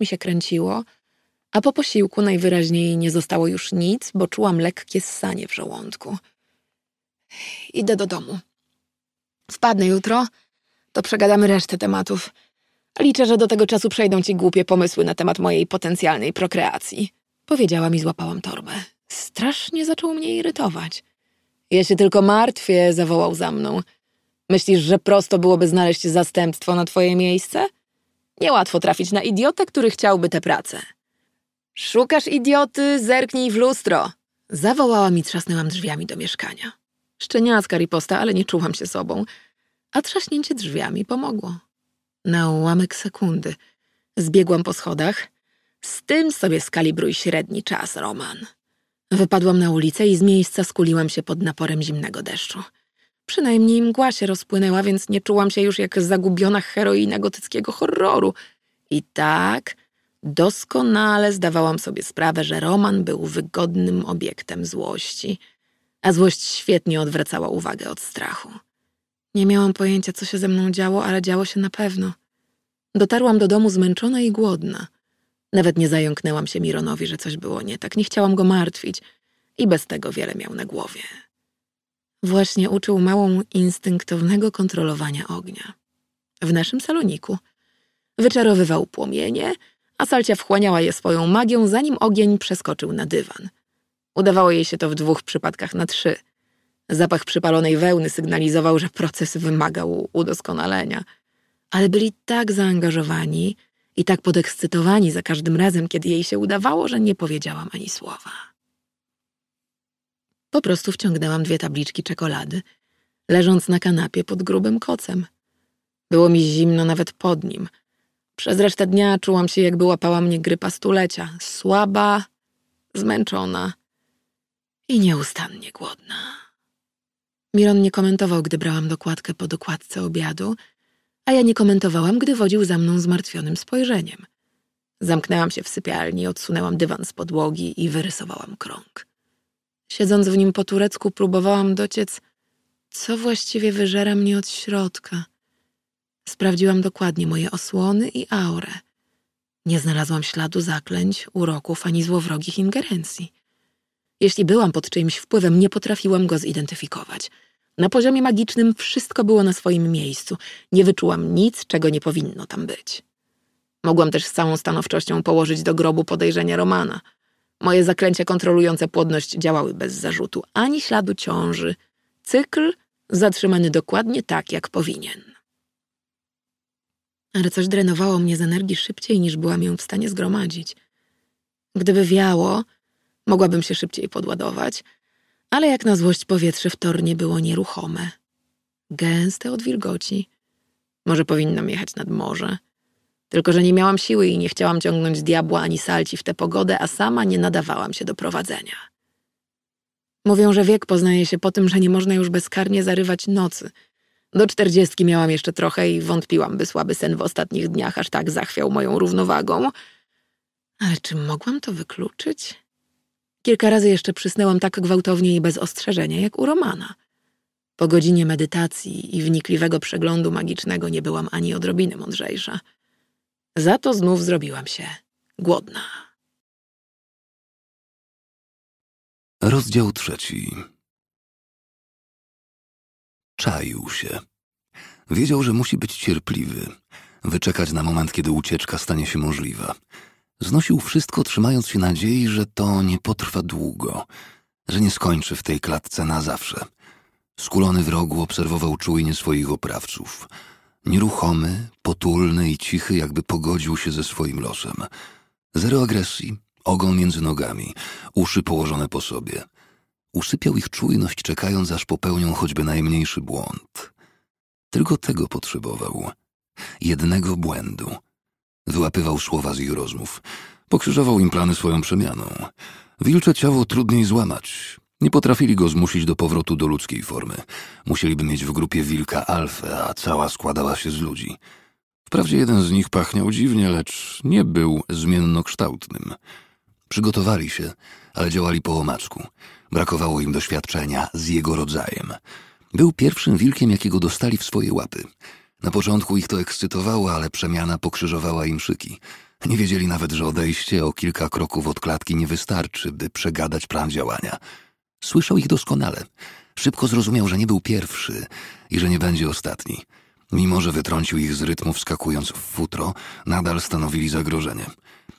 mi się kręciło, a po posiłku najwyraźniej nie zostało już nic, bo czułam lekkie ssanie w żołądku. Idę do domu. Wpadnę jutro, to przegadamy resztę tematów. Liczę, że do tego czasu przejdą ci głupie pomysły na temat mojej potencjalnej prokreacji. Powiedziałam i złapałam torbę. Strasznie zaczął mnie irytować. Ja się tylko martwię, zawołał za mną. Myślisz, że prosto byłoby znaleźć zastępstwo na twoje miejsce? Niełatwo trafić na idiotę, który chciałby tę pracę. Szukasz idioty, zerknij w lustro! Zawołałam i trzasnęłam drzwiami do mieszkania. Szczeniacka riposta, ale nie czułam się sobą, a trzaśnięcie drzwiami pomogło. Na ułamek sekundy zbiegłam po schodach. Z tym sobie skalibruj średni czas, Roman. Wypadłam na ulicę i z miejsca skuliłam się pod naporem zimnego deszczu. Przynajmniej mgła się rozpłynęła, więc nie czułam się już jak zagubiona heroina gotyckiego horroru. I tak doskonale zdawałam sobie sprawę, że Roman był wygodnym obiektem złości, a złość świetnie odwracała uwagę od strachu. Nie miałam pojęcia, co się ze mną działo, ale działo się na pewno. Dotarłam do domu zmęczona i głodna. Nawet nie zająknęłam się Mironowi, że coś było nie tak. Nie chciałam go martwić i bez tego wiele miał na głowie. Właśnie uczył małą instynktownego kontrolowania ognia. W naszym saloniku. Wyczarowywał płomienie, a Salcia wchłaniała je swoją magią, zanim ogień przeskoczył na dywan. Udawało jej się to w dwóch przypadkach na trzy. Zapach przypalonej wełny sygnalizował, że proces wymagał udoskonalenia. Ale byli tak zaangażowani i tak podekscytowani za każdym razem, kiedy jej się udawało, że nie powiedziałam ani słowa. Po prostu wciągnęłam dwie tabliczki czekolady, leżąc na kanapie pod grubym kocem. Było mi zimno nawet pod nim. Przez resztę dnia czułam się, jakby łapała mnie grypa stulecia. Słaba, zmęczona i nieustannie głodna. Miron nie komentował, gdy brałam dokładkę po dokładce obiadu, a ja nie komentowałam, gdy wodził za mną zmartwionym spojrzeniem. Zamknęłam się w sypialni, odsunęłam dywan z podłogi i wyrysowałam krąg. Siedząc w nim po turecku, próbowałam dociec, co właściwie wyżera mnie od środka. Sprawdziłam dokładnie moje osłony i aurę. Nie znalazłam śladu zaklęć, uroków ani złowrogich ingerencji. Jeśli byłam pod czyimś wpływem, nie potrafiłam go zidentyfikować. Na poziomie magicznym wszystko było na swoim miejscu. Nie wyczułam nic, czego nie powinno tam być. Mogłam też z całą stanowczością położyć do grobu podejrzenia Romana. Moje zaklęcia kontrolujące płodność działały bez zarzutu, ani śladu ciąży. Cykl zatrzymany dokładnie tak, jak powinien. Ale coś drenowało mnie z energii szybciej, niż byłam ją w stanie zgromadzić. Gdyby wiało, mogłabym się szybciej podładować, ale jak na złość powietrze w tornie było nieruchome. Gęste od wilgoci. Może powinnam jechać nad morze. Tylko, że nie miałam siły i nie chciałam ciągnąć diabła ani salci w tę pogodę, a sama nie nadawałam się do prowadzenia. Mówią, że wiek poznaje się po tym, że nie można już bezkarnie zarywać nocy. Do czterdziestki miałam jeszcze trochę i wątpiłam, by słaby sen w ostatnich dniach aż tak zachwiał moją równowagą. Ale czy mogłam to wykluczyć? Kilka razy jeszcze przysnęłam tak gwałtownie i bez ostrzeżenia, jak u Romana. Po godzinie medytacji i wnikliwego przeglądu magicznego nie byłam ani odrobiny mądrzejsza. Za to znów zrobiłam się głodna. Rozdział trzeci. Czaił się. Wiedział, że musi być cierpliwy, wyczekać na moment, kiedy ucieczka stanie się możliwa. Znosił wszystko, trzymając się nadziei, że to nie potrwa długo, że nie skończy w tej klatce na zawsze. Skulony w rogu obserwował czujnie swoich oprawców. Nieruchomy, potulny i cichy, jakby pogodził się ze swoim losem. Zero agresji, ogon między nogami, uszy położone po sobie. Usypiał ich czujność, czekając, aż popełnią choćby najmniejszy błąd. Tylko tego potrzebował. Jednego błędu – Wyłapywał słowa z ich rozmów. Pokrzyżował im plany swoją przemianą. Wilcze ciało trudniej złamać. Nie potrafili go zmusić do powrotu do ludzkiej formy. Musieliby mieć w grupie wilka alfę, a cała składała się z ludzi. Wprawdzie jeden z nich pachniał dziwnie, lecz nie był zmiennokształtnym. Przygotowali się, ale działali po omacku. Brakowało im doświadczenia z jego rodzajem. Był pierwszym wilkiem, jakiego dostali w swoje łapy – na początku ich to ekscytowało, ale przemiana pokrzyżowała im szyki. Nie wiedzieli nawet, że odejście o kilka kroków od klatki nie wystarczy, by przegadać plan działania. Słyszał ich doskonale. Szybko zrozumiał, że nie był pierwszy i że nie będzie ostatni. Mimo, że wytrącił ich z rytmu wskakując w futro, nadal stanowili zagrożenie.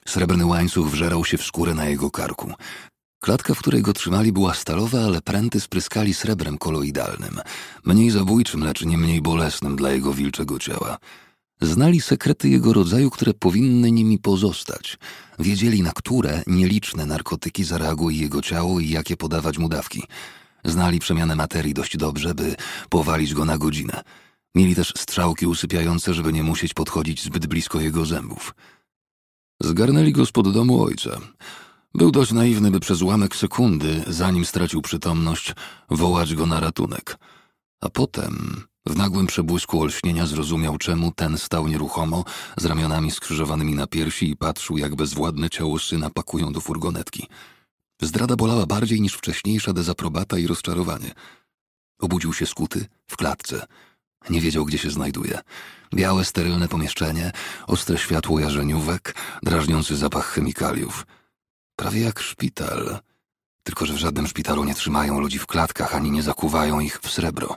Srebrny łańcuch wżerał się w skórę na jego karku. Klatka, w której go trzymali, była stalowa, ale pręty spryskali srebrem koloidalnym, mniej zabójczym, lecz nie mniej bolesnym dla jego wilczego ciała. Znali sekrety jego rodzaju, które powinny nimi pozostać. Wiedzieli, na które nieliczne narkotyki zareaguje jego ciało i jakie podawać mu dawki. Znali przemianę materii dość dobrze, by powalić go na godzinę. Mieli też strzałki usypiające, żeby nie musieć podchodzić zbyt blisko jego zębów. Zgarnęli go spod domu ojca. Był dość naiwny, by przez ułamek sekundy, zanim stracił przytomność, wołać go na ratunek. A potem, w nagłym przebłysku olśnienia, zrozumiał, czemu ten stał nieruchomo, z ramionami skrzyżowanymi na piersi i patrzył, jak bezwładne ciało syna pakują do furgonetki. Zdrada bolała bardziej niż wcześniejsza dezaprobata i rozczarowanie. Obudził się skuty w klatce. Nie wiedział, gdzie się znajduje. Białe, sterylne pomieszczenie, ostre światło jarzeniówek, drażniący zapach chemikaliów. Prawie jak szpital. Tylko, że w żadnym szpitalu nie trzymają ludzi w klatkach, ani nie zakuwają ich w srebro.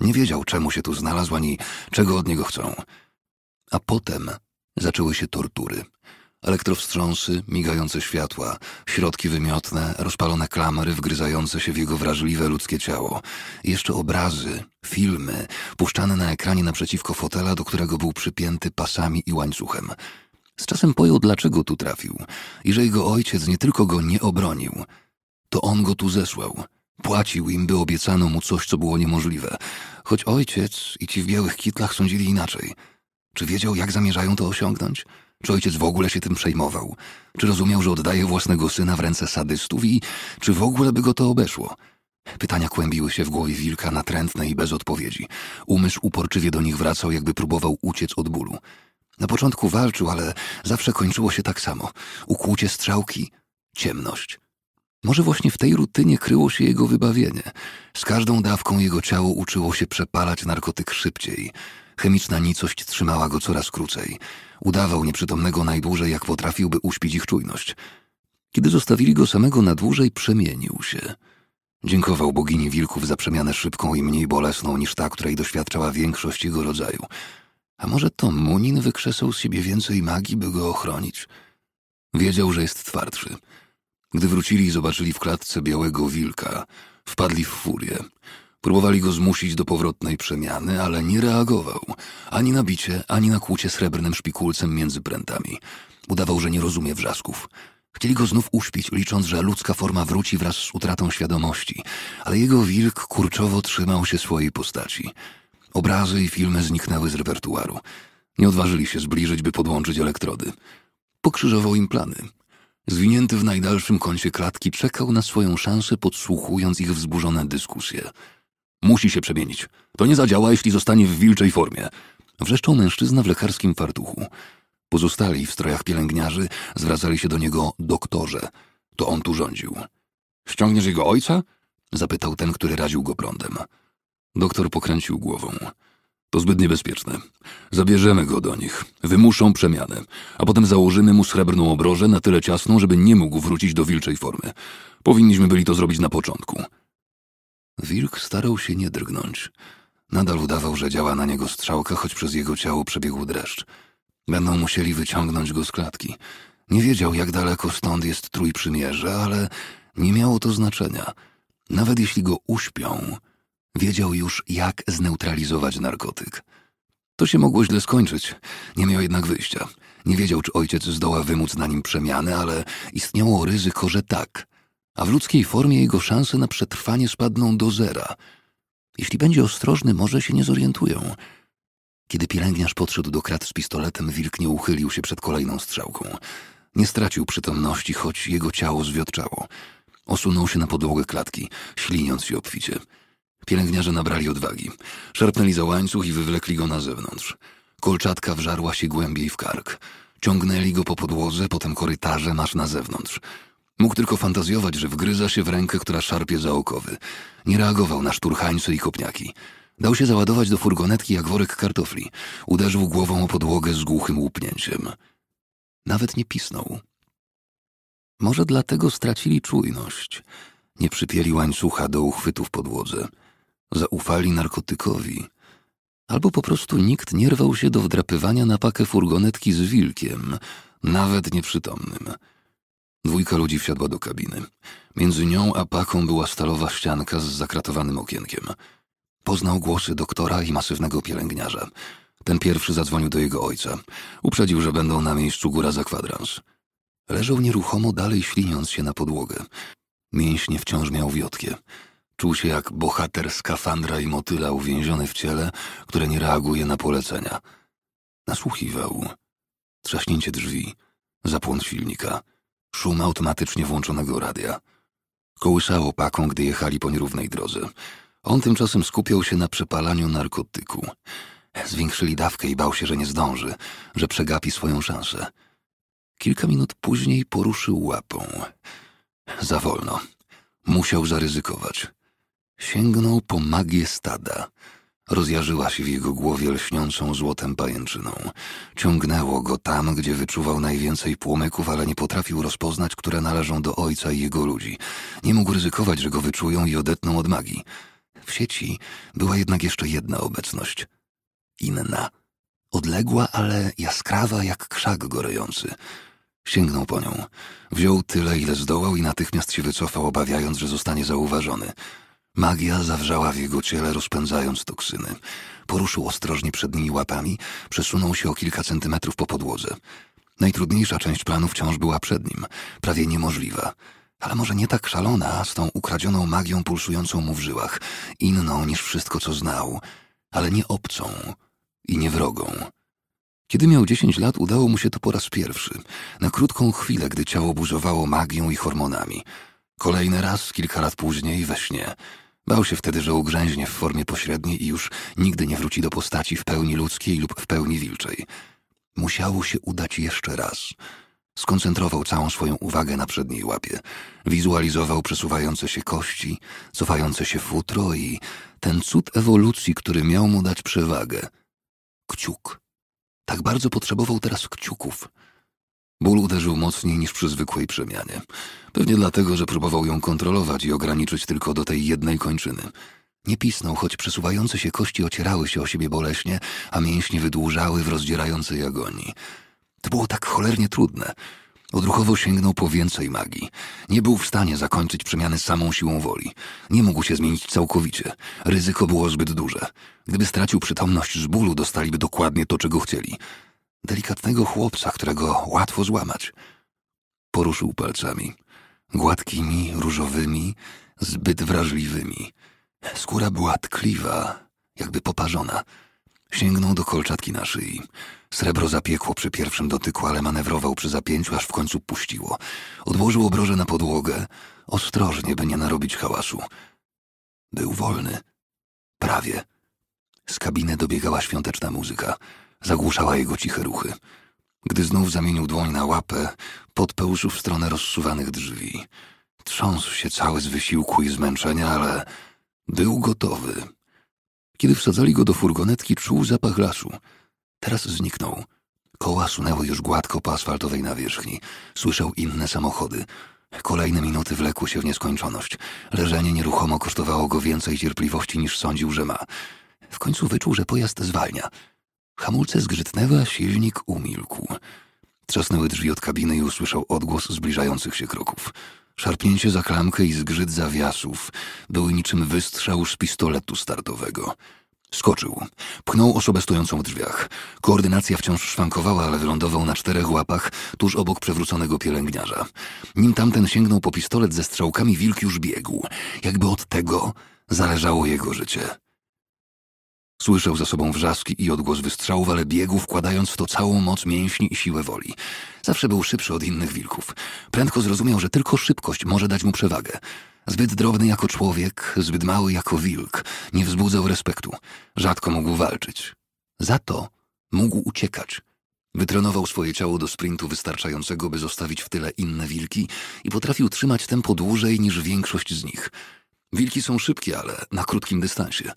Nie wiedział, czemu się tu znalazł, ani czego od niego chcą. A potem zaczęły się tortury. Elektrowstrząsy, migające światła, środki wymiotne, rozpalone klamery wgryzające się w jego wrażliwe ludzkie ciało. Jeszcze obrazy, filmy, puszczane na ekranie naprzeciwko fotela, do którego był przypięty pasami i łańcuchem. Z czasem pojął, dlaczego tu trafił i że jego ojciec nie tylko go nie obronił, to on go tu zesłał. Płacił im, by obiecano mu coś, co było niemożliwe. Choć ojciec i ci w białych kitlach sądzili inaczej. Czy wiedział, jak zamierzają to osiągnąć? Czy ojciec w ogóle się tym przejmował? Czy rozumiał, że oddaje własnego syna w ręce sadystów i czy w ogóle by go to obeszło? Pytania kłębiły się w głowie wilka natrętne i bez odpowiedzi. Umysł uporczywie do nich wracał, jakby próbował uciec od bólu. Na początku walczył, ale zawsze kończyło się tak samo. Ukłucie strzałki, ciemność. Może właśnie w tej rutynie kryło się jego wybawienie. Z każdą dawką jego ciało uczyło się przepalać narkotyk szybciej. Chemiczna nicość trzymała go coraz krócej. Udawał nieprzytomnego najdłużej, jak potrafił, by uśpić ich czujność. Kiedy zostawili go samego na dłużej, przemienił się. Dziękował bogini wilków za przemianę szybką i mniej bolesną niż ta, której doświadczała większość jego rodzaju. A może to Munin wykrzesał z siebie więcej magii, by go ochronić? Wiedział, że jest twardszy. Gdy wrócili zobaczyli w klatce białego wilka, wpadli w furię. Próbowali go zmusić do powrotnej przemiany, ale nie reagował. Ani na bicie, ani na kłucie srebrnym szpikulcem między prętami. Udawał, że nie rozumie wrzasków. Chcieli go znów uśpić, licząc, że ludzka forma wróci wraz z utratą świadomości, ale jego wilk kurczowo trzymał się swojej postaci. Obrazy i filmy zniknęły z repertuaru. Nie odważyli się zbliżyć, by podłączyć elektrody. Pokrzyżował im plany. Zwinięty w najdalszym kącie klatki czekał na swoją szansę, podsłuchując ich wzburzone dyskusje. Musi się przemienić. To nie zadziała, jeśli zostanie w wilczej formie. Wrzeszczał mężczyzna w lekarskim fartuchu. Pozostali w strojach pielęgniarzy zwracali się do niego doktorze. To on tu rządził. Ściągniesz jego ojca? Zapytał ten, który raził go prądem. Doktor pokręcił głową. To zbyt niebezpieczne. Zabierzemy go do nich. Wymuszą przemianę, a potem założymy mu srebrną obrożę na tyle ciasną, żeby nie mógł wrócić do wilczej formy. Powinniśmy byli to zrobić na początku. Wilk starał się nie drgnąć. Nadal udawał, że działa na niego strzałka, choć przez jego ciało przebiegł dreszcz. Będą musieli wyciągnąć go z klatki. Nie wiedział, jak daleko stąd jest trójprzymierze, ale nie miało to znaczenia. Nawet jeśli go uśpią, wiedział już, jak zneutralizować narkotyk. To się mogło źle skończyć. Nie miał jednak wyjścia. Nie wiedział, czy ojciec zdoła wymóc na nim przemiany, ale istniało ryzyko, że tak. A w ludzkiej formie jego szanse na przetrwanie spadną do zera. Jeśli będzie ostrożny, może się nie zorientują. Kiedy pielęgniarz podszedł do krat z pistoletem, wilk nie uchylił się przed kolejną strzałką. Nie stracił przytomności, choć jego ciało zwiotczało. Osunął się na podłogę klatki, śliniąc się obficie. Pielęgniarze nabrali odwagi. Szarpnęli za łańcuch i wywlekli go na zewnątrz. Kolczatka wżarła się głębiej w kark. Ciągnęli go po podłodze, potem korytarzem aż na zewnątrz. Mógł tylko fantazjować, że wgryza się w rękę, która szarpie za okowy. Nie reagował na szturchańce i kopniaki. Dał się załadować do furgonetki jak worek kartofli. Uderzył głową o podłogę z głuchym łupnięciem. Nawet nie pisnął. Może dlatego stracili czujność. Nie przypieli łańcucha do uchwytu w podłodze. Zaufali narkotykowi. Albo po prostu nikt nie rwał się do wdrapywania na pakę furgonetki z wilkiem, nawet nieprzytomnym. Dwójka ludzi wsiadła do kabiny. Między nią a paką była stalowa ścianka z zakratowanym okienkiem. Poznał głosy doktora i masywnego pielęgniarza. Ten pierwszy zadzwonił do jego ojca. Uprzedził, że będą na miejscu góra za kwadrans. Leżał nieruchomo dalej śliniąc się na podłogę. Mięśnie wciąż miał wiotkie. Czuł się jak bohater skafandra i motyla uwięziony w ciele, które nie reaguje na polecenia. Nasłuchiwał. Trzaśnięcie drzwi, zapłon silnika, szum automatycznie włączonego radia. Kołysało paką, gdy jechali po nierównej drodze. On tymczasem skupiał się na przepalaniu narkotyku. Zwiększyli dawkę i bał się, że nie zdąży, że przegapi swoją szansę. Kilka minut później poruszył łapą. Za wolno. Musiał zaryzykować. Sięgnął po magię stada. Rozjarzyła się w jego głowie lśniącą złotem pajęczyną. Ciągnęło go tam, gdzie wyczuwał najwięcej płomyków, ale nie potrafił rozpoznać, które należą do ojca i jego ludzi. Nie mógł ryzykować, że go wyczują i odetną od magii. W sieci była jednak jeszcze jedna obecność. Inna. Odległa, ale jaskrawa jak krzak gorejący. Sięgnął po nią. Wziął tyle, ile zdołał i natychmiast się wycofał, obawiając, że zostanie zauważony. Magia zawrzała w jego ciele, rozpędzając toksyny. Poruszył ostrożnie przednimi łapami, przesunął się o kilka centymetrów po podłodze. Najtrudniejsza część planu wciąż była przed nim, prawie niemożliwa. Ale może nie tak szalona, z tą ukradzioną magią pulsującą mu w żyłach, inną niż wszystko, co znał, ale nie obcą i nie wrogą. Kiedy miał dziesięć lat, udało mu się to po raz pierwszy, na krótką chwilę, gdy ciało buzowało magią i hormonami. Kolejny raz, kilka lat później, we śnie. Bał się wtedy, że ugrzęźnie w formie pośredniej i już nigdy nie wróci do postaci w pełni ludzkiej lub w pełni wilczej. Musiało się udać jeszcze raz. Skoncentrował całą swoją uwagę na przedniej łapie. Wizualizował przesuwające się kości, cofające się futro i ten cud ewolucji, który miał mu dać przewagę. Kciuk. Tak bardzo potrzebował teraz kciuków. Ból uderzył mocniej niż przy zwykłej przemianie. Pewnie dlatego, że próbował ją kontrolować i ograniczyć tylko do tej jednej kończyny. Nie pisnął, choć przesuwające się kości ocierały się o siebie boleśnie, a mięśnie wydłużały w rozdzierającej agonii. To było tak cholernie trudne. Odruchowo sięgnął po więcej magii. Nie był w stanie zakończyć przemiany samą siłą woli. Nie mógł się zmienić całkowicie. Ryzyko było zbyt duże. Gdyby stracił przytomność z bólu, dostaliby dokładnie to, czego chcieli. Delikatnego chłopca, którego łatwo złamać. Poruszył palcami. Gładkimi, różowymi, zbyt wrażliwymi. Skóra była tkliwa, jakby poparzona. Sięgnął do kolczatki na szyi. Srebro zapiekło przy pierwszym dotyku, ale manewrował przy zapięciu, aż w końcu puściło. Odłożył obroże na podłogę, ostrożnie, by nie narobić hałasu. Był wolny. Prawie. Z kabiny dobiegała świąteczna muzyka. Zagłuszała jego ciche ruchy. Gdy znów zamienił dłoń na łapę, podpełżył w stronę rozsuwanych drzwi. Trząsł się cały z wysiłku i zmęczenia, ale był gotowy. Kiedy wsadzali go do furgonetki, czuł zapach lasu. Teraz zniknął. Koła sunęły już gładko po asfaltowej nawierzchni. Słyszał inne samochody. Kolejne minuty wlekły się w nieskończoność. Leżenie nieruchomo kosztowało go więcej cierpliwości niż sądził, że ma. W końcu wyczuł, że pojazd zwalnia. Hamulce zgrzytnęły, a silnik umilkł. Trzasnęły drzwi od kabiny i usłyszał odgłos zbliżających się kroków. Szarpnięcie za klamkę i zgrzyt zawiasów były niczym wystrzał z pistoletu startowego. Skoczył. Pchnął osobę stojącą w drzwiach. Koordynacja wciąż szwankowała, ale wylądował na czterech łapach tuż obok przewróconego pielęgniarza. Nim tamten sięgnął po pistolet ze strzałkami, wilk już biegł. Jakby od tego zależało jego życie. Słyszał za sobą wrzaski i odgłos wystrzałów, ale biegł, wkładając w to całą moc mięśni i siłę woli. Zawsze był szybszy od innych wilków. Prędko zrozumiał, że tylko szybkość może dać mu przewagę. Zbyt drobny jako człowiek, zbyt mały jako wilk, nie wzbudzał respektu. Rzadko mógł walczyć. Za to mógł uciekać. Wytrenował swoje ciało do sprintu wystarczającego, by zostawić w tyle inne wilki i potrafił trzymać tempo dłużej niż większość z nich. Wilki są szybkie, ale na krótkim dystansie.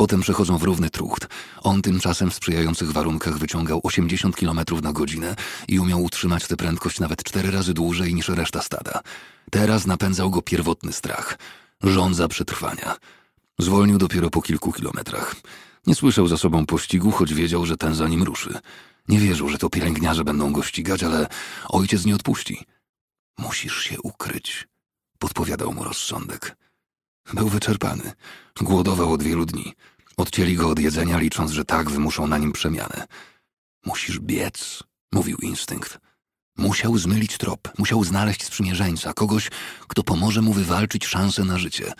Potem przechodzą w równy trucht. On tymczasem w sprzyjających warunkach wyciągał 80 km na godzinę i umiał utrzymać tę prędkość nawet cztery razy dłużej niż reszta stada. Teraz napędzał go pierwotny strach. Żądza przetrwania. Zwolnił dopiero po kilku kilometrach. Nie słyszał za sobą pościgu, choć wiedział, że ten za nim ruszy. Nie wierzył, że to pielęgniarze będą go ścigać, ale ojciec nie odpuści. Musisz się ukryć, podpowiadał mu rozsądek. Był wyczerpany. Głodował od wielu dni. Odcięli go od jedzenia, licząc, że tak wymuszą na nim przemianę. Musisz biec, mówił instynkt. Musiał zmylić trop, musiał znaleźć sprzymierzeńca, kogoś, kto pomoże mu wywalczyć szansę na życie.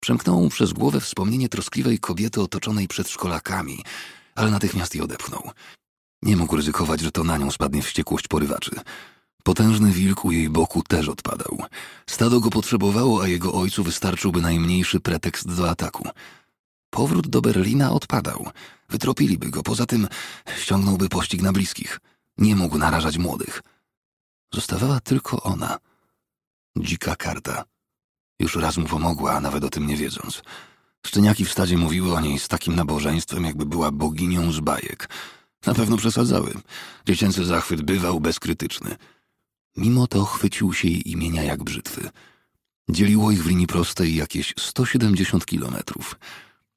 Przemknęło mu przez głowę wspomnienie troskliwej kobiety otoczonej przedszkolakami, ale natychmiast je odepchnął. Nie mógł ryzykować, że to na nią spadnie wściekłość porywaczy. Potężny wilk u jej boku też odpadał. Stado go potrzebowało, a jego ojcu wystarczyłby najmniejszy pretekst do ataku. Powrót do Berlina odpadał. Wytropiliby go, poza tym ściągnąłby pościg na bliskich. Nie mógł narażać młodych. Zostawała tylko ona. Dzika karta. Już raz mu pomogła, a nawet o tym nie wiedząc. Szczeniaki w stadzie mówiły o niej z takim nabożeństwem, jakby była boginią z bajek. Na pewno przesadzały. Dziecięcy zachwyt bywał bezkrytyczny. Mimo to chwycił się jej imienia jak brzytwy. Dzieliło ich w linii prostej jakieś 170 kilometrów.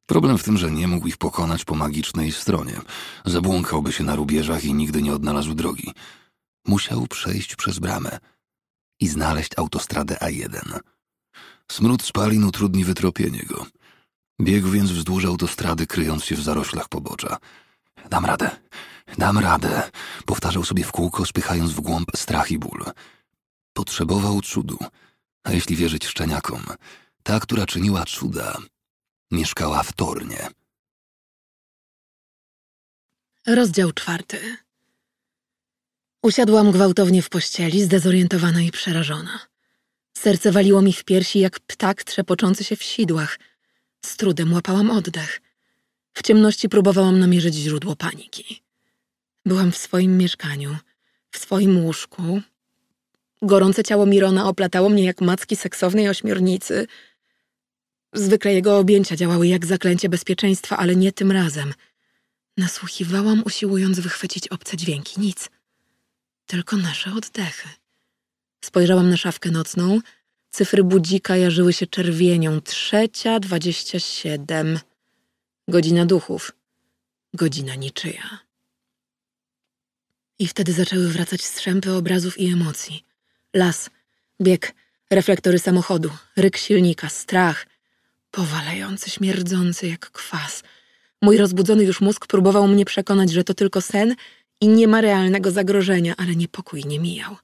Problem w tym, że nie mógł ich pokonać po magicznej stronie. Zabłąkałby się na rubieżach i nigdy nie odnalazł drogi. Musiał przejść przez bramę i znaleźć autostradę A1. Smród spalin utrudni wytropienie go. Biegł więc wzdłuż autostrady, kryjąc się w zaroślach pobocza. Dam radę, dam radę, powtarzał sobie w kółko, spychając w głąb strach i ból. Potrzebował cudu, a jeśli wierzyć szczeniakom, ta, która czyniła cuda, mieszkała w Tornie. Rozdział czwarty. Usiadłam gwałtownie w pościeli, zdezorientowana i przerażona. Serce waliło mi w piersi jak ptak trzepoczący się w sidłach. Z trudem łapałam oddech. W ciemności próbowałam namierzyć źródło paniki. Byłam w swoim mieszkaniu, w swoim łóżku. Gorące ciało Mirona oplatało mnie jak macki seksownej ośmiornicy. Zwykle jego objęcia działały jak zaklęcie bezpieczeństwa, ale nie tym razem. Nasłuchiwałam, usiłując wychwycić obce dźwięki. Nic. Tylko nasze oddechy. Spojrzałam na szafkę nocną. Cyfry budzika jarzyły się czerwienią. Trzecia, dwadzieścia siedem. Godzina duchów. Godzina niczyja. I wtedy zaczęły wracać strzępy obrazów i emocji. Las, bieg, reflektory samochodu, ryk silnika, strach, powalający, śmierdzący jak kwas. Mój rozbudzony już mózg próbował mnie przekonać, że to tylko sen i nie ma realnego zagrożenia, ale niepokój nie mijał.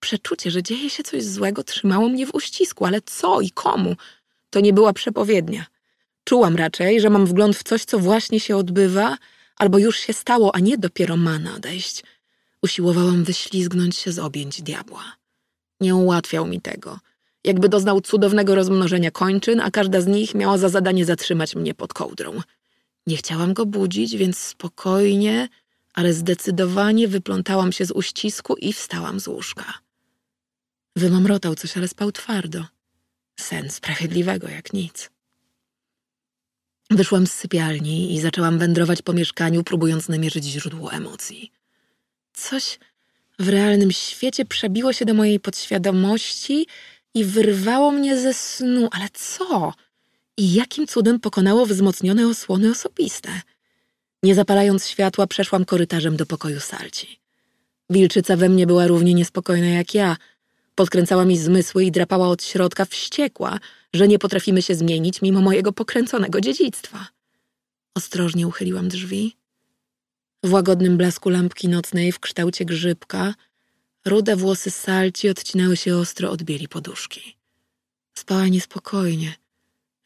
Przeczucie, że dzieje się coś złego, trzymało mnie w uścisku, ale co i komu? To nie była przepowiednia. Czułam raczej, że mam wgląd w coś, co właśnie się odbywa, albo już się stało, a nie dopiero ma nadejść. Usiłowałam wyślizgnąć się z objęć diabła. Nie ułatwiał mi tego. Jakby doznał cudownego rozmnożenia kończyn, a każda z nich miała za zadanie zatrzymać mnie pod kołdrą. Nie chciałam go budzić, więc spokojnie, ale zdecydowanie wyplątałam się z uścisku i wstałam z łóżka. Wymamrotał coś, ale spał twardo. Sen sprawiedliwego jak nic. Wyszłam z sypialni i zaczęłam wędrować po mieszkaniu, próbując namierzyć źródło emocji. Coś w realnym świecie przebiło się do mojej podświadomości i wyrwało mnie ze snu. Ale co? I jakim cudem pokonało wzmocnione osłony osobiste? Nie zapalając światła, przeszłam korytarzem do pokoju Salci. Wilczyca we mnie była równie niespokojna jak ja. Podkręcała mi zmysły i drapała od środka wściekła, że nie potrafimy się zmienić mimo mojego pokręconego dziedzictwa. Ostrożnie uchyliłam drzwi. W łagodnym blasku lampki nocnej w kształcie grzybka rude włosy Salci odcinały się ostro od bieli poduszki. Spała niespokojnie.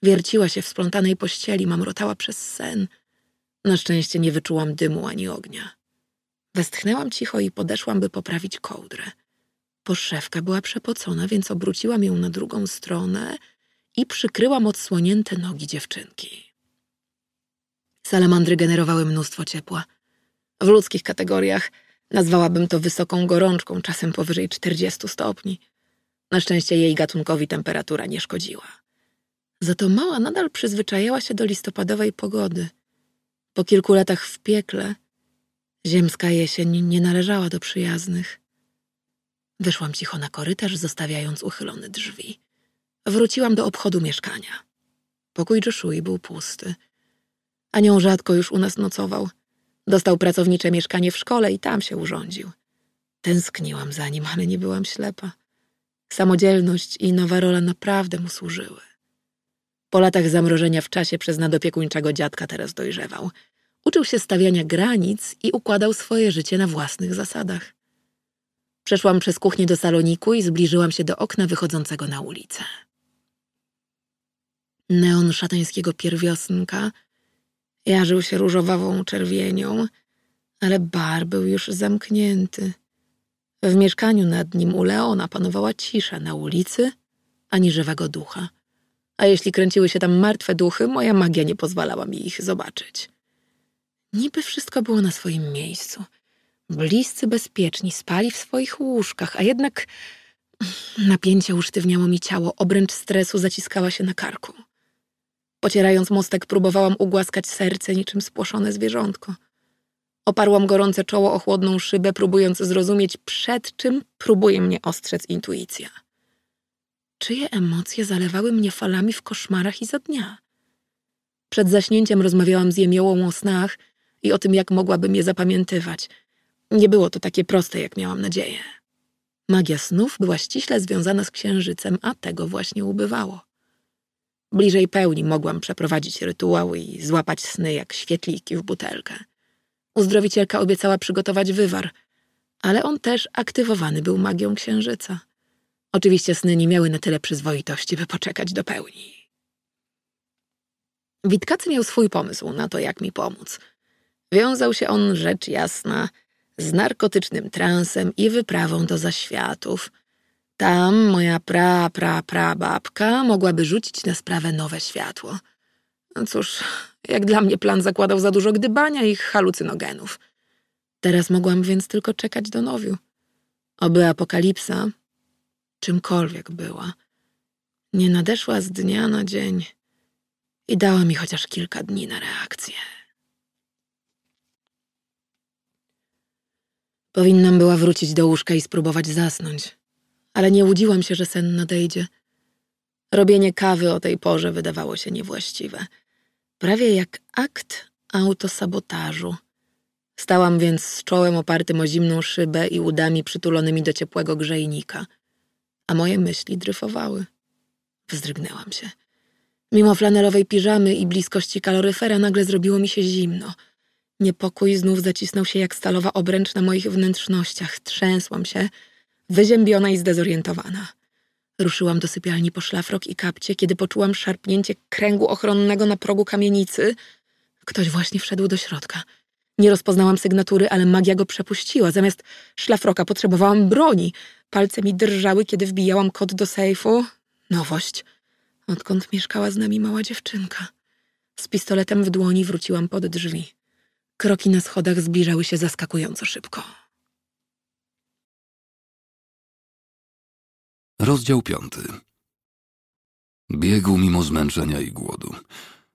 Wierciła się w splątanej pościeli, mamrotała przez sen. Na szczęście nie wyczułam dymu ani ognia. Westchnęłam cicho i podeszłam, by poprawić kołdrę. Poszewka była przepocona, więc obróciłam ją na drugą stronę i przykryłam odsłonięte nogi dziewczynki. Salamandry generowały mnóstwo ciepła. W ludzkich kategoriach nazwałabym to wysoką gorączką, czasem powyżej 40 stopni. Na szczęście jej gatunkowi temperatura nie szkodziła. Za to mała nadal przyzwyczajała się do listopadowej pogody. Po kilku latach w piekle ziemska jesień nie należała do przyjaznych. Wyszłam cicho na korytarz, zostawiając uchylone drzwi. Wróciłam do obchodu mieszkania. Pokój Joshua był pusty. Anioł rzadko już u nas nocował. Dostał pracownicze mieszkanie w szkole i tam się urządził. Tęskniłam za nim, ale nie byłam ślepa. Samodzielność i nowa rola naprawdę mu służyły. Po latach zamrożenia w czasie przez nadopiekuńczego dziadka teraz dojrzewał. Uczył się stawiania granic i układał swoje życie na własnych zasadach. Przeszłam przez kuchnię do saloniku i zbliżyłam się do okna wychodzącego na ulicę. Neon szatańskiego pierwiosnka jarzył się różowawą czerwienią, ale bar był już zamknięty. W mieszkaniu nad nim u Leona panowała cisza na ulicy, ani żywego ducha. A jeśli kręciły się tam martwe duchy, moja magia nie pozwalała mi ich zobaczyć. Niby wszystko było na swoim miejscu. Bliscy bezpieczni spali w swoich łóżkach, a jednak napięcie usztywniało mi ciało, obręcz stresu zaciskała się na karku. Pocierając mostek, próbowałam ugłaskać serce niczym spłoszone zwierzątko. Oparłam gorące czoło o chłodną szybę, próbując zrozumieć, przed czym próbuje mnie ostrzec intuicja. Czyje emocje zalewały mnie falami w koszmarach i za dnia? Przed zaśnięciem rozmawiałam z jemiołą o snach i o tym, jak mogłabym je zapamiętywać. Nie było to takie proste, jak miałam nadzieję. Magia snów była ściśle związana z księżycem, a tego właśnie ubywało. Bliżej pełni mogłam przeprowadzić rytuał i złapać sny jak świetliki w butelkę. Uzdrowicielka obiecała przygotować wywar, ale on też aktywowany był magią księżyca. Oczywiście sny nie miały na tyle przyzwoitości, by poczekać do pełni. Witkacy miał swój pomysł na to, jak mi pomóc. Wiązał się on, rzecz jasna, z narkotycznym transem i wyprawą do zaświatów. Tam moja pra, pra, pra babka mogłaby rzucić na sprawę nowe światło. No cóż, jak dla mnie plan zakładał za dużo gdybania i halucynogenów. Teraz mogłam więc tylko czekać do nowiu. Oby apokalipsa, czymkolwiek była, nie nadeszła z dnia na dzień i dała mi chociaż kilka dni na reakcję. Powinnam była wrócić do łóżka i spróbować zasnąć, ale nie łudziłam się, że sen nadejdzie. Robienie kawy o tej porze wydawało się niewłaściwe. Prawie jak akt autosabotażu. Stałam więc z czołem opartym o zimną szybę i udami przytulonymi do ciepłego grzejnika, a moje myśli dryfowały. Wzdrygnęłam się. Mimo flanelowej piżamy i bliskości kaloryfera nagle zrobiło mi się zimno – Niepokój znów zacisnął się jak stalowa obręcz na moich wnętrznościach. Trzęsłam się, wyziębiona i zdezorientowana. Ruszyłam do sypialni po szlafrok i kapcie, kiedy poczułam szarpnięcie kręgu ochronnego na progu kamienicy. Ktoś właśnie wszedł do środka. Nie rozpoznałam sygnatury, ale magia go przepuściła. Zamiast szlafroka potrzebowałam broni. Palce mi drżały, kiedy wbijałam kod do sejfu. Nowość. Odkąd mieszkała z nami mała dziewczynka. Z pistoletem w dłoni wróciłam pod drzwi. Kroki na schodach zbliżały się zaskakująco szybko. Rozdział piąty. Biegł mimo zmęczenia i głodu.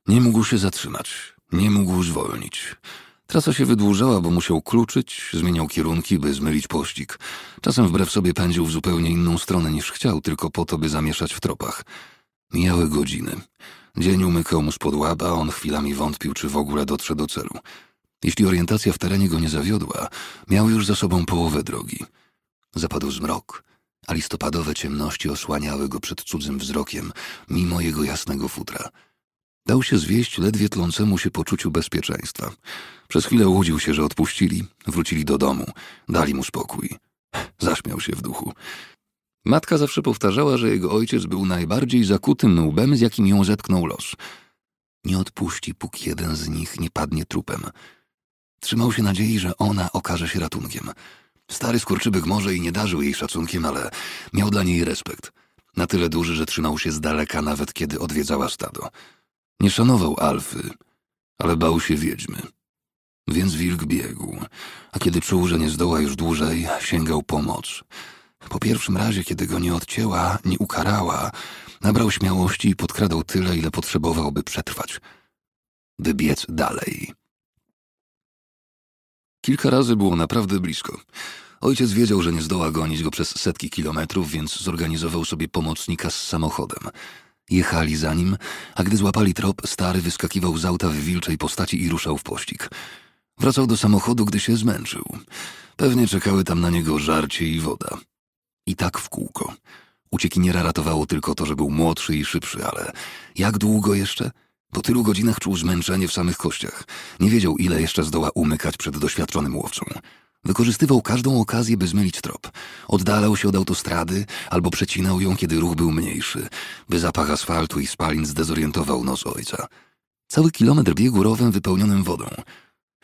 Nie mógł się zatrzymać, nie mógł zwolnić. Trasa się wydłużała, bo musiał kluczyć, zmieniał kierunki, by zmylić pościg. Czasem wbrew sobie pędził w zupełnie inną stronę niż chciał, tylko po to, by zamieszać w tropach. Mijały godziny. Dzień umykał mu spod łaba, a on chwilami wątpił, czy w ogóle dotrze do celu. Jeśli orientacja w terenie go nie zawiodła, miał już za sobą połowę drogi. Zapadł zmrok, a listopadowe ciemności osłaniały go przed cudzym wzrokiem, mimo jego jasnego futra. Dał się zwieść ledwie tlącemu się poczuciu bezpieczeństwa. Przez chwilę łudził się, że odpuścili, wrócili do domu, dali mu spokój. Zaśmiał się w duchu. Matka zawsze powtarzała, że jego ojciec był najbardziej zakutym łbem, z jakim ją zetknął los. Nie odpuści, póki jeden z nich nie padnie trupem – Trzymał się nadziei, że ona okaże się ratunkiem. Stary skurczybyk może i nie darzył jej szacunkiem, ale miał dla niej respekt. Na tyle duży, że trzymał się z daleka, nawet kiedy odwiedzała stado. Nie szanował Alfy, ale bał się wiedźmy. Więc wilk biegł, a kiedy czuł, że nie zdoła już dłużej, sięgał pomoc. Po pierwszym razie, kiedy go nie odcięła, nie ukarała, nabrał śmiałości i podkradał tyle, ile potrzebował, by przetrwać. By biec dalej. Kilka razy było naprawdę blisko. Ojciec wiedział, że nie zdoła gonić go przez setki kilometrów, więc zorganizował sobie pomocnika z samochodem. Jechali za nim, a gdy złapali trop, stary wyskakiwał z auta w wilczej postaci i ruszał w pościg. Wracał do samochodu, gdy się zmęczył. Pewnie czekały tam na niego żarcie i woda. I tak w kółko. Uciekiniera ratowało tylko to, że był młodszy i szybszy, ale jak długo jeszcze? Po tylu godzinach czuł zmęczenie w samych kościach. Nie wiedział, ile jeszcze zdoła umykać przed doświadczonym łowcą. Wykorzystywał każdą okazję, by zmylić trop. Oddalał się od autostrady albo przecinał ją, kiedy ruch był mniejszy, by zapach asfaltu i spalin zdezorientował nos ojca. Cały kilometr biegł rowem wypełnionym wodą.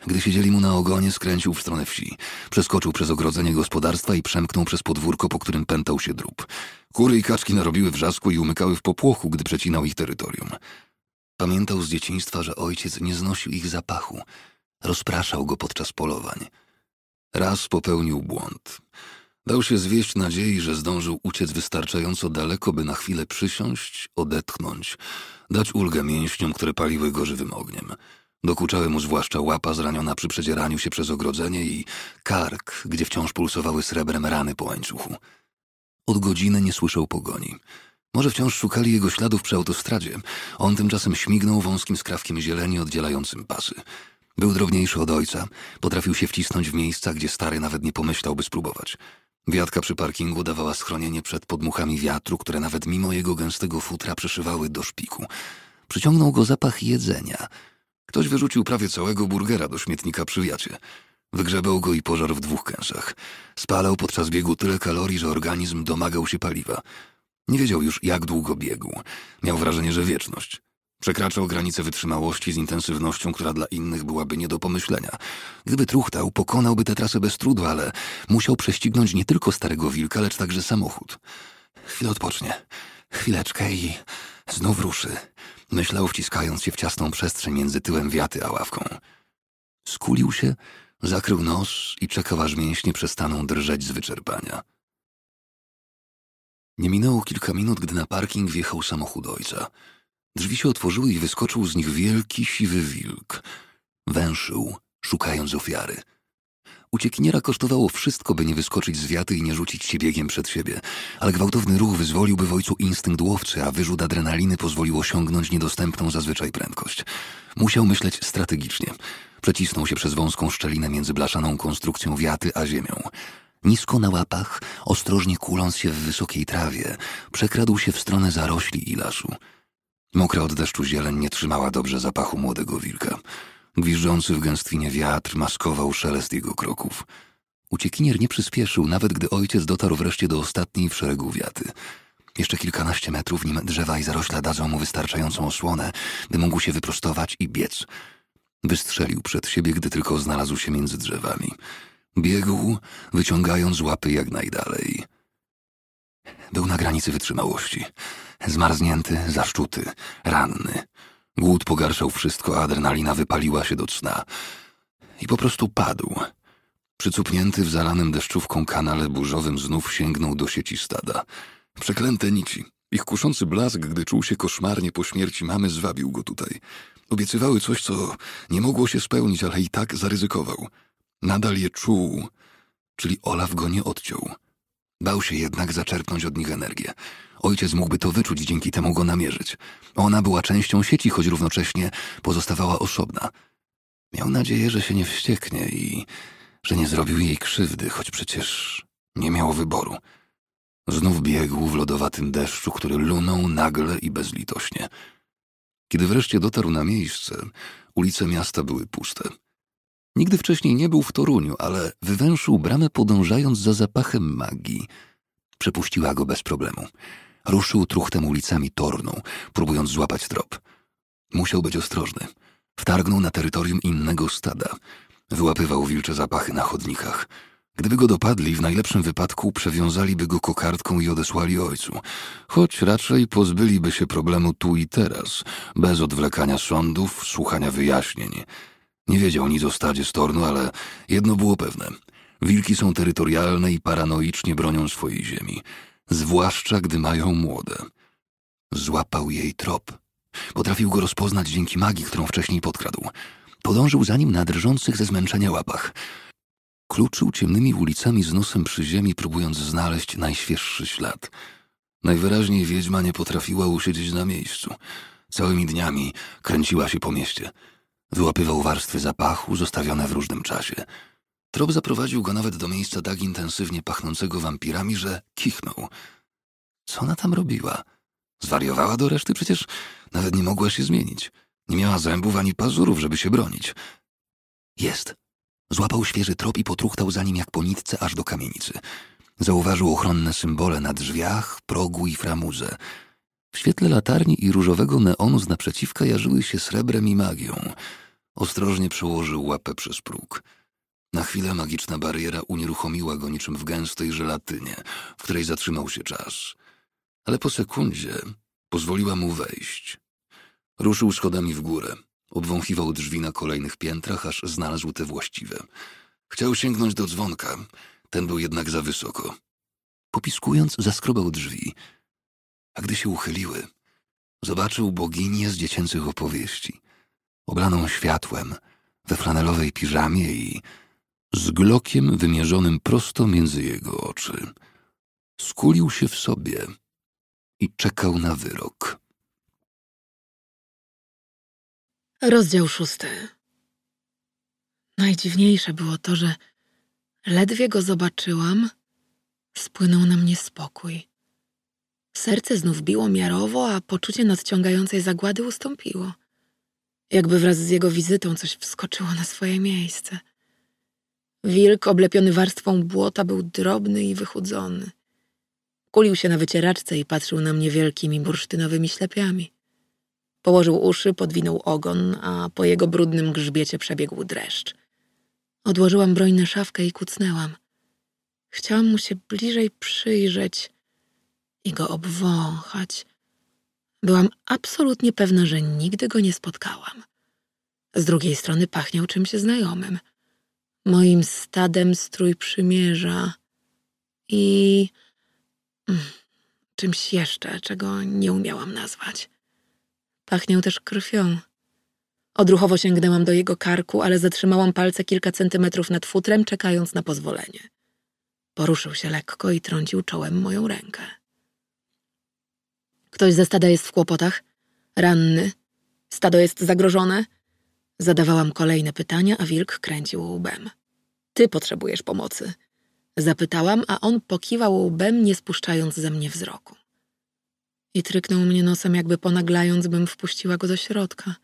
Gdy siedzieli mu na ogonie, skręcił w stronę wsi. Przeskoczył przez ogrodzenie gospodarstwa i przemknął przez podwórko, po którym pętał się drób. Kury i kaczki narobiły wrzasku i umykały w popłochu, gdy przecinał ich terytorium. Pamiętał z dzieciństwa, że ojciec nie znosił ich zapachu. Rozpraszał go podczas polowań. Raz popełnił błąd. Dał się zwieść nadziei, że zdążył uciec wystarczająco daleko, by na chwilę przysiąść, odetchnąć, dać ulgę mięśniom, które paliły go żywym ogniem. Dokuczały mu zwłaszcza łapa zraniona przy przedzieraniu się przez ogrodzenie i kark, gdzie wciąż pulsowały srebrem rany po łańcuchu. Od godziny nie słyszał pogoni. Może wciąż szukali jego śladów przy autostradzie. On tymczasem śmignął wąskim skrawkiem zieleni oddzielającym pasy. Był drobniejszy od ojca, potrafił się wcisnąć w miejsca, gdzie stary nawet nie pomyślałby spróbować. Wiatka przy parkingu dawała schronienie przed podmuchami wiatru, które nawet mimo jego gęstego futra przeszywały do szpiku. Przyciągnął go zapach jedzenia. Ktoś wyrzucił prawie całego burgera do śmietnika przy wiacie. Wygrzebał go i pożar w dwóch kęsach. Spalał podczas biegu tyle kalorii, że organizm domagał się paliwa. Nie wiedział już, jak długo biegł. Miał wrażenie, że wieczność. Przekraczał granicę wytrzymałości z intensywnością, która dla innych byłaby nie do pomyślenia. Gdyby truchtał, pokonałby tę trasę bez trudu, ale musiał prześcignąć nie tylko starego wilka, lecz także samochód. Chwilę odpocznie. Chwileczkę i znów ruszy. Myślał, wciskając się w ciasną przestrzeń między tyłem wiaty a ławką. Skulił się, zakrył nos i czekał, aż mięśnie przestaną drżeć z wyczerpania. Nie minęło kilka minut, gdy na parking wjechał samochód ojca. Drzwi się otworzyły i wyskoczył z nich wielki, siwy wilk. Węszył, szukając ofiary. Uciekiniera kosztowało wszystko, by nie wyskoczyć z wiaty i nie rzucić się biegiem przed siebie, ale gwałtowny ruch wyzwoliłby w ojcu instynkt łowcy, a wyrzut adrenaliny pozwolił osiągnąć niedostępną zazwyczaj prędkość. Musiał myśleć strategicznie. Przecisnął się przez wąską szczelinę między blaszaną konstrukcją wiaty a ziemią. Nisko na łapach, ostrożnie kuląc się w wysokiej trawie, przekradł się w stronę zarośli i lasu. Mokra od deszczu zieleń nie trzymała dobrze zapachu młodego wilka. Gwiżdżący w gęstwinie wiatr maskował szelest jego kroków. Uciekinier nie przyspieszył, nawet gdy ojciec dotarł wreszcie do ostatniej w szeregu wiaty. Jeszcze kilkanaście metrów, nim drzewa i zarośla dadzą mu wystarczającą osłonę, by mógł się wyprostować i biec. Wystrzelił przed siebie, gdy tylko znalazł się między drzewami. Biegł, wyciągając łapy jak najdalej. Był na granicy wytrzymałości. Zmarznięty, zaszczuty, ranny. Głód pogarszał wszystko, adrenalina wypaliła się do cna. I po prostu padł. Przycupnięty w zalanym deszczówką kanale burzowym znów sięgnął do sieci stada. Przeklęte nici. Ich kuszący blask, gdy czuł się koszmarnie po śmierci mamy, zwabił go tutaj. Obiecywały coś, co nie mogło się spełnić, ale i tak zaryzykował. Nadal je czuł, czyli Olaf go nie odciął. Bał się jednak zaczerpnąć od nich energię. Ojciec mógłby to wyczuć, dzięki temu go namierzyć. Ona była częścią sieci, choć równocześnie pozostawała osobna. Miał nadzieję, że się nie wścieknie i że nie zrobił jej krzywdy, choć przecież nie miał wyboru. Znów biegł w lodowatym deszczu, który lunął nagle i bezlitośnie. Kiedy wreszcie dotarł na miejsce, ulice miasta były puste. Nigdy wcześniej nie był w Toruniu, ale wywęszył bramę podążając za zapachem magii. Przepuściła go bez problemu. Ruszył truchtem ulicami Tornu, próbując złapać trop. Musiał być ostrożny. Wtargnął na terytorium innego stada. Wyłapywał wilcze zapachy na chodnikach. Gdyby go dopadli, w najlepszym wypadku przewiązaliby go kokardką i odesłali ojcu, choć raczej pozbyliby się problemu tu i teraz, bez odwlekania sądów, słuchania wyjaśnień. Nie wiedział nic o stadzie Stornu, ale jedno było pewne. Wilki są terytorialne i paranoicznie bronią swojej ziemi, zwłaszcza gdy mają młode. Złapał jej trop. Potrafił go rozpoznać dzięki magii, którą wcześniej podkradł. Podążył za nim na drżących ze zmęczenia łapach. Kluczył ciemnymi ulicami z nosem przy ziemi, próbując znaleźć najświeższy ślad. Najwyraźniej wiedźma nie potrafiła usiedzieć na miejscu. Całymi dniami kręciła się po mieście. Wyłapywał warstwy zapachu zostawione w różnym czasie. Trop zaprowadził go nawet do miejsca tak intensywnie pachnącego wampirami, że kichnął. Co ona tam robiła? Zwariowała do reszty? Przecież nawet nie mogła się zmienić. Nie miała zębów ani pazurów, żeby się bronić. Jest. Złapał świeży trop i potruchtał za nim jak po nitce aż do kamienicy. Zauważył ochronne symbole na drzwiach, progu i framudze. W świetle latarni i różowego neonu z naprzeciwka jarzyły się srebrem i magią. Ostrożnie przełożył łapę przez próg. Na chwilę magiczna bariera unieruchomiła go niczym w gęstej żelatynie, w której zatrzymał się czas. Ale po sekundzie pozwoliła mu wejść. Ruszył schodami w górę. Obwąchiwał drzwi na kolejnych piętrach, aż znalazł te właściwe. Chciał sięgnąć do dzwonka, ten był jednak za wysoko. Popiskując, zaskrobał drzwi. A gdy się uchyliły, zobaczył boginię z dziecięcych opowieści. Oblaną światłem, we flanelowej piżamie i z glokiem wymierzonym prosto między jego oczy. Skulił się w sobie i czekał na wyrok. Rozdział szósty. Najdziwniejsze było to, że ledwie go zobaczyłam, spłynął na mnie spokój. Serce znów biło miarowo, a poczucie nadciągającej zagłady ustąpiło. Jakby wraz z jego wizytą coś wskoczyło na swoje miejsce. Wilk, oblepiony warstwą błota, był drobny i wychudzony. Kulił się na wycieraczce i patrzył na mnie wielkimi bursztynowymi ślepiami. Położył uszy, podwinął ogon, a po jego brudnym grzbiecie przebiegł dreszcz. Odłożyłam broń na szafkę i kucnęłam. Chciałam mu się bliżej przyjrzeć i go obwąchać. Byłam absolutnie pewna, że nigdy go nie spotkałam. Z drugiej strony pachniał czymś znajomym. Moim stadem strój przymierza i mm, czymś jeszcze, czego nie umiałam nazwać. Pachniał też krwią. Odruchowo sięgnęłam do jego karku, ale zatrzymałam palce kilka centymetrów nad futrem, czekając na pozwolenie. Poruszył się lekko i trącił czołem moją rękę. Ktoś ze stada jest w kłopotach? Ranny? Stado jest zagrożone? Zadawałam kolejne pytania, a wilk kręcił łbem. Ty potrzebujesz pomocy. Zapytałam, a on pokiwał łbem, nie spuszczając ze mnie wzroku. I tryknął mnie nosem, jakby ponaglając, bym wpuściła go do środka.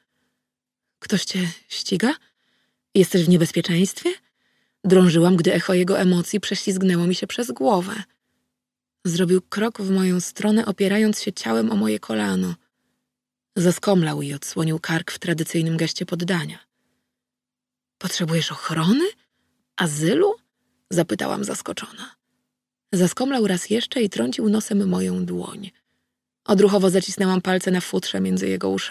Ktoś cię ściga? Jesteś w niebezpieczeństwie? Drążyłam, gdy echo jego emocji prześlizgnęło mi się przez głowę. Zrobił krok w moją stronę, opierając się ciałem o moje kolano. Zaskomlał i odsłonił kark w tradycyjnym geście poddania. Potrzebujesz ochrony? Azylu? Zapytałam zaskoczona. Zaskomlał raz jeszcze i trącił nosem moją dłoń. Odruchowo zacisnęłam palce na futrze między jego uszami.